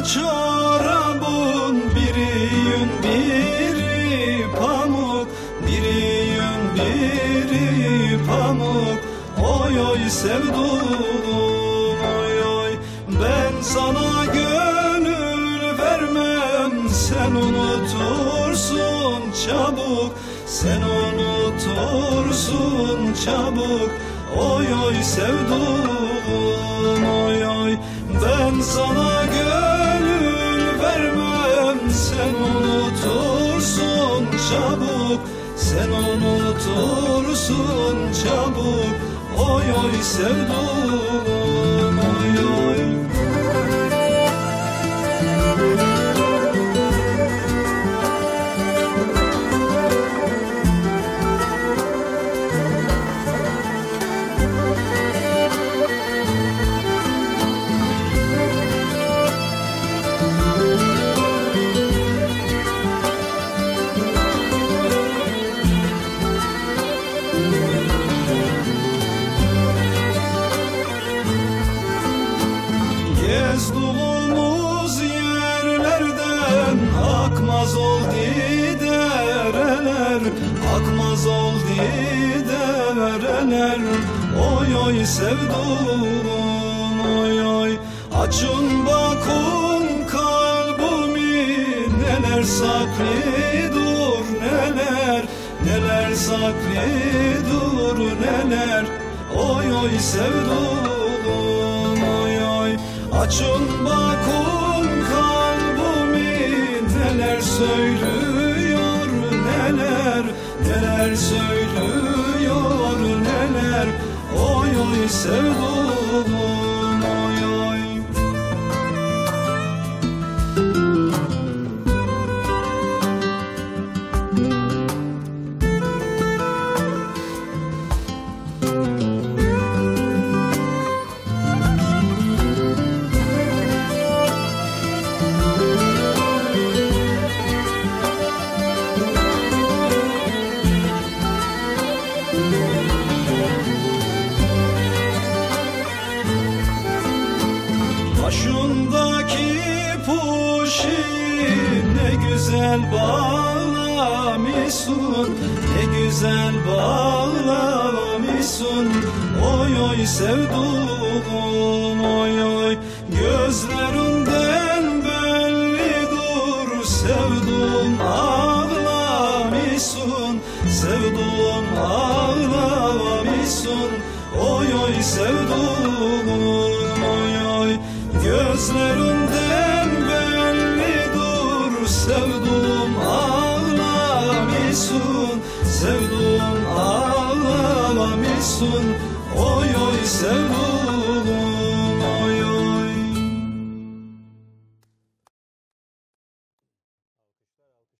Ayağında çorabın biri yün biri pamuk. Biri yün biri pamuk. Oy oy sevdum oy oy. Ben sana gönül vermem. Sen unutursun çabuk. Sen unutursun çabuk. Oy oy sevdum oy oy. Ben sana gönül unutursun çabuk. Oy oy sevdum oy oy Akmaz oldu dereler Oy oy sevdum oy oy. Açın bakın kalbimi neler saklıdır neler Neler saklıdır neler. Oy oy sevdum oy oy. Açın bakın kalbimi neler söylüyor neler söylüyor neler? Oy oy sevdum Başındaki puşi ne güzel bağlamışsın. Ne güzel bağlamışsın. Oy oy sevduğum oy oy. Gözlerinden bellidir sevduğum ağlamışsın. Sevduğum ağlamışsın. Oy oy sevduğum Gözlerinden bellidir sevduğum ağlamışsın Sevduğum ağlamışsın Oy oy sevduğum